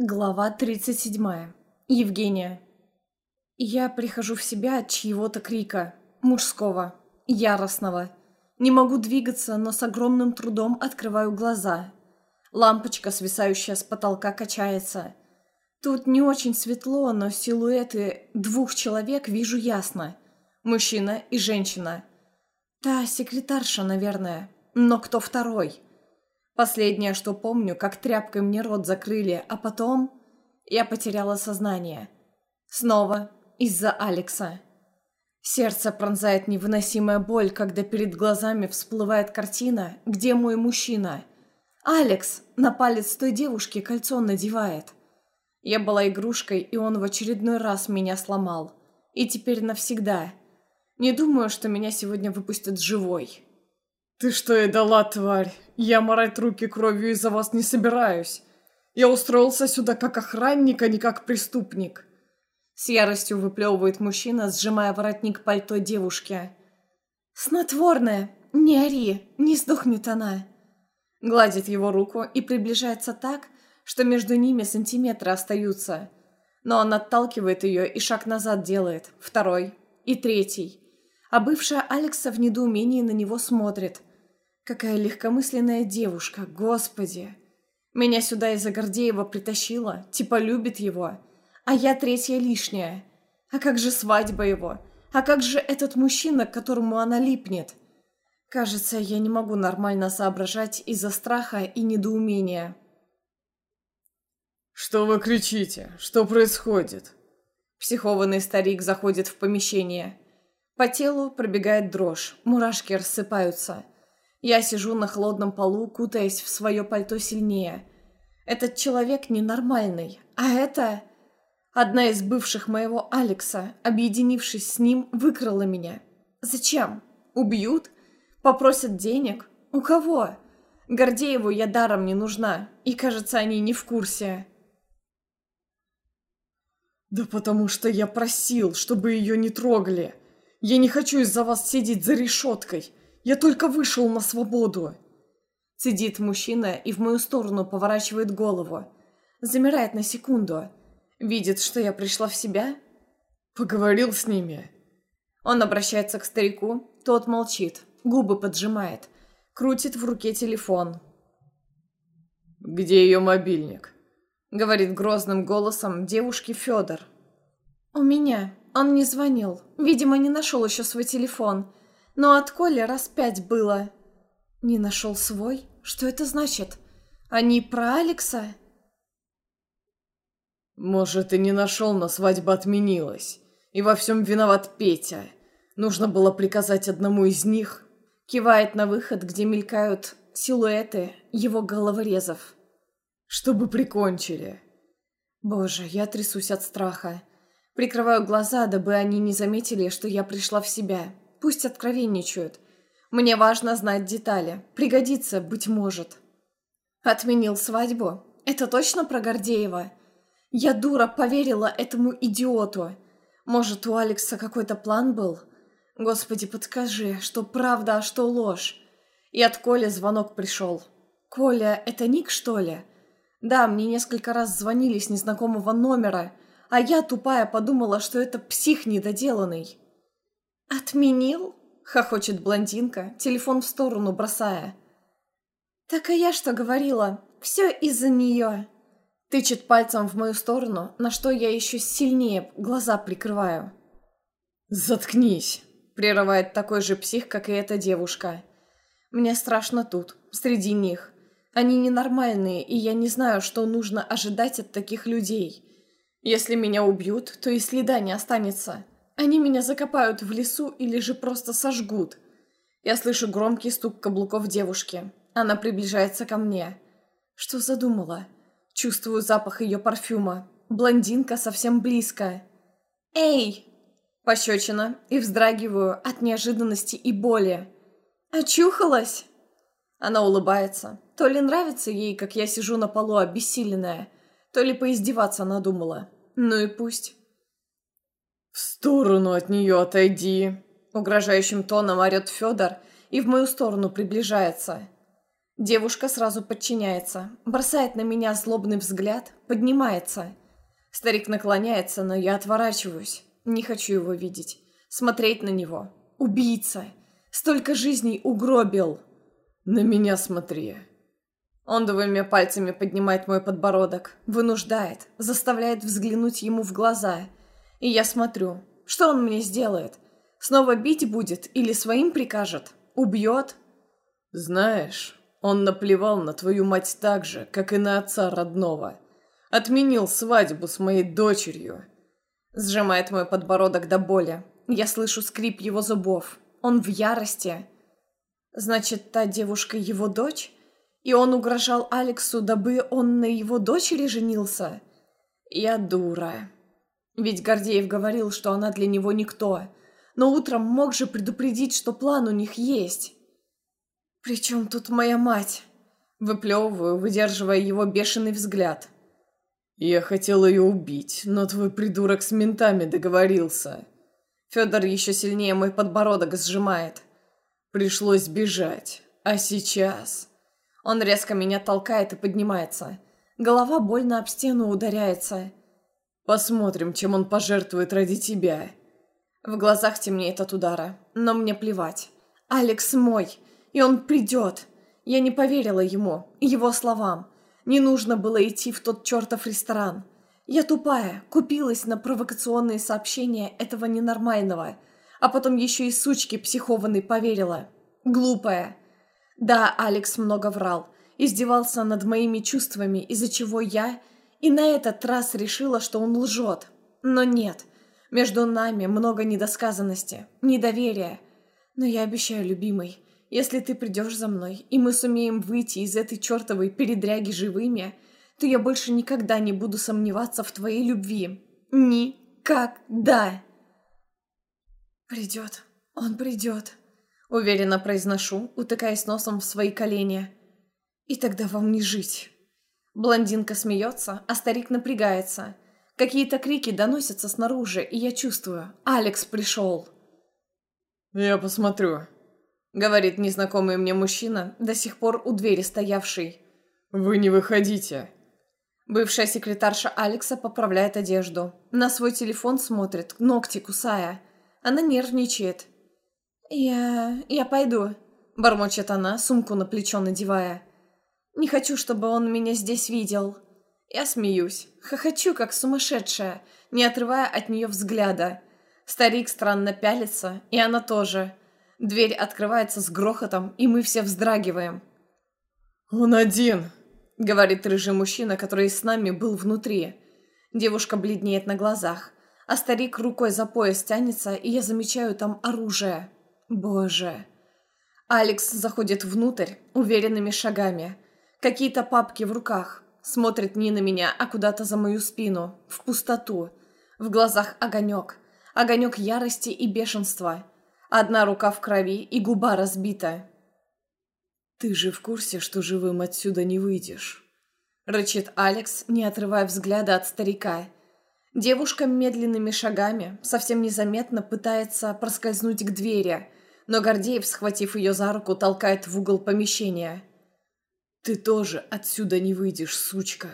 Глава 37. Евгения. Я прихожу в себя от чьего-то крика. Мужского. Яростного. Не могу двигаться, но с огромным трудом открываю глаза. Лампочка, свисающая с потолка, качается. Тут не очень светло, но силуэты двух человек вижу ясно. Мужчина и женщина. Та секретарша, наверное. Но кто второй? Последнее, что помню, как тряпкой мне рот закрыли, а потом... Я потеряла сознание. Снова из-за Алекса. Сердце пронзает невыносимая боль, когда перед глазами всплывает картина, где мой мужчина. Алекс на палец той девушки кольцо надевает. Я была игрушкой, и он в очередной раз меня сломал. И теперь навсегда. Не думаю, что меня сегодня выпустят живой. «Ты что и дала, тварь? Я морать руки кровью из-за вас не собираюсь. Я устроился сюда как охранник, а не как преступник». С яростью выплевывает мужчина, сжимая воротник пальто девушки. «Снотворное! Не ори! Не сдохнет она!» Гладит его руку и приближается так, что между ними сантиметры остаются. Но он отталкивает ее и шаг назад делает, второй и третий. А бывшая Алекса в недоумении на него смотрит – Какая легкомысленная девушка, господи. Меня сюда из-за Гордеева притащила, типа любит его. А я третья лишняя. А как же свадьба его? А как же этот мужчина, к которому она липнет? Кажется, я не могу нормально соображать из-за страха и недоумения. «Что вы кричите? Что происходит?» Психованный старик заходит в помещение. По телу пробегает дрожь, мурашки рассыпаются – я сижу на холодном полу, кутаясь в свое пальто сильнее. Этот человек ненормальный, а это... Одна из бывших моего Алекса, объединившись с ним, выкрала меня. Зачем? Убьют? Попросят денег? У кого? Гордееву я даром не нужна, и, кажется, они не в курсе. «Да потому что я просил, чтобы ее не трогали. Я не хочу из-за вас сидеть за решеткой. Я только вышел на свободу!» Сидит мужчина и в мою сторону поворачивает голову. Замирает на секунду. Видит, что я пришла в себя. «Поговорил с ними?» Он обращается к старику. Тот молчит, губы поджимает. Крутит в руке телефон. «Где ее мобильник?» Говорит грозным голосом девушки Федор. «У меня. Он не звонил. Видимо, не нашел еще свой телефон. Но от Коли раз пять было. Не нашел свой? Что это значит? Они про Алекса? Может, и не нашел, но свадьба отменилась. И во всем виноват Петя. Нужно было приказать одному из них. Кивает на выход, где мелькают силуэты его головорезов. Чтобы прикончили. Боже, я трясусь от страха. Прикрываю глаза, дабы они не заметили, что я пришла в себя. Пусть откровенничают. Мне важно знать детали. Пригодится, быть может. Отменил свадьбу? Это точно про Гордеева? Я, дура, поверила этому идиоту. Может, у Алекса какой-то план был? Господи, подскажи, что правда, а что ложь. И от Коли звонок пришел. Коля, это Ник, что ли? Да, мне несколько раз звонили с незнакомого номера, а я, тупая, подумала, что это псих недоделанный. «Отменил?» — хохочет блондинка, телефон в сторону бросая. «Так а я что говорила? Все из-за нее!» Тычет пальцем в мою сторону, на что я еще сильнее глаза прикрываю. «Заткнись!» — прерывает такой же псих, как и эта девушка. «Мне страшно тут, среди них. Они ненормальные, и я не знаю, что нужно ожидать от таких людей. Если меня убьют, то и следа не останется». Они меня закопают в лесу или же просто сожгут. Я слышу громкий стук каблуков девушки. Она приближается ко мне. Что задумала? Чувствую запах ее парфюма. Блондинка совсем близко. «Эй!» Пощечина и вздрагиваю от неожиданности и боли. «Очухалась?» Она улыбается. То ли нравится ей, как я сижу на полу обессиленная, то ли поиздеваться надумала. Ну и пусть. «В сторону от нее отойди!» Угрожающим тоном орет Федор и в мою сторону приближается. Девушка сразу подчиняется, бросает на меня злобный взгляд, поднимается. Старик наклоняется, но я отворачиваюсь. Не хочу его видеть. Смотреть на него. Убийца. Столько жизней угробил. На меня смотри. Он двумя пальцами поднимает мой подбородок, вынуждает, заставляет взглянуть ему в глаза. И я смотрю. Что он мне сделает? Снова бить будет или своим прикажет? Убьет? Знаешь, он наплевал на твою мать так же, как и на отца родного. Отменил свадьбу с моей дочерью. Сжимает мой подбородок до боли. Я слышу скрип его зубов. Он в ярости. Значит, та девушка его дочь? И он угрожал Алексу, дабы он на его дочери женился? Я дура. Ведь Гордеев говорил, что она для него никто. Но утром мог же предупредить, что план у них есть. «При чем тут моя мать?» Выплевываю, выдерживая его бешеный взгляд. «Я хотел ее убить, но твой придурок с ментами договорился». Федор еще сильнее мой подбородок сжимает. «Пришлось бежать. А сейчас...» Он резко меня толкает и поднимается. Голова больно об стену ударяется. «Посмотрим, чем он пожертвует ради тебя». В глазах темнеет от удара, но мне плевать. «Алекс мой!» И он придет. Я не поверила ему, его словам. Не нужно было идти в тот чертов ресторан. Я тупая, купилась на провокационные сообщения этого ненормального. А потом еще и сучки психованной поверила. Глупая. Да, Алекс много врал. Издевался над моими чувствами, из-за чего я и на этот раз решила, что он лжет. Но нет. Между нами много недосказанности, недоверия. Но я обещаю, любимый, если ты придешь за мной, и мы сумеем выйти из этой чертовой передряги живыми, то я больше никогда не буду сомневаться в твоей любви. Никогда!» «Придет, он придет», — уверенно произношу, утыкаясь носом в свои колени. «И тогда вам не жить». Блондинка смеется, а старик напрягается. Какие-то крики доносятся снаружи, и я чувствую, Алекс пришел. «Я посмотрю», — говорит незнакомый мне мужчина, до сих пор у двери стоявший. «Вы не выходите». Бывшая секретарша Алекса поправляет одежду. На свой телефон смотрит, ногти кусая. Она нервничает. «Я... я пойду», — бормочет она, сумку на плечо надевая. «Не хочу, чтобы он меня здесь видел». Я смеюсь, хохочу, как сумасшедшая, не отрывая от нее взгляда. Старик странно пялится, и она тоже — Дверь открывается с грохотом, и мы все вздрагиваем. «Он один», — говорит рыжий мужчина, который с нами был внутри. Девушка бледнеет на глазах, а старик рукой за пояс тянется, и я замечаю там оружие. Боже. Алекс заходит внутрь уверенными шагами. Какие-то папки в руках. Смотрит не на меня, а куда-то за мою спину, в пустоту. В глазах огонек. Огонек ярости и бешенства. Одна рука в крови и губа разбита. «Ты же в курсе, что живым отсюда не выйдешь?» Рычит Алекс, не отрывая взгляда от старика. Девушка медленными шагами, совсем незаметно пытается проскользнуть к двери, но Гордеев, схватив ее за руку, толкает в угол помещения. «Ты тоже отсюда не выйдешь, сучка!»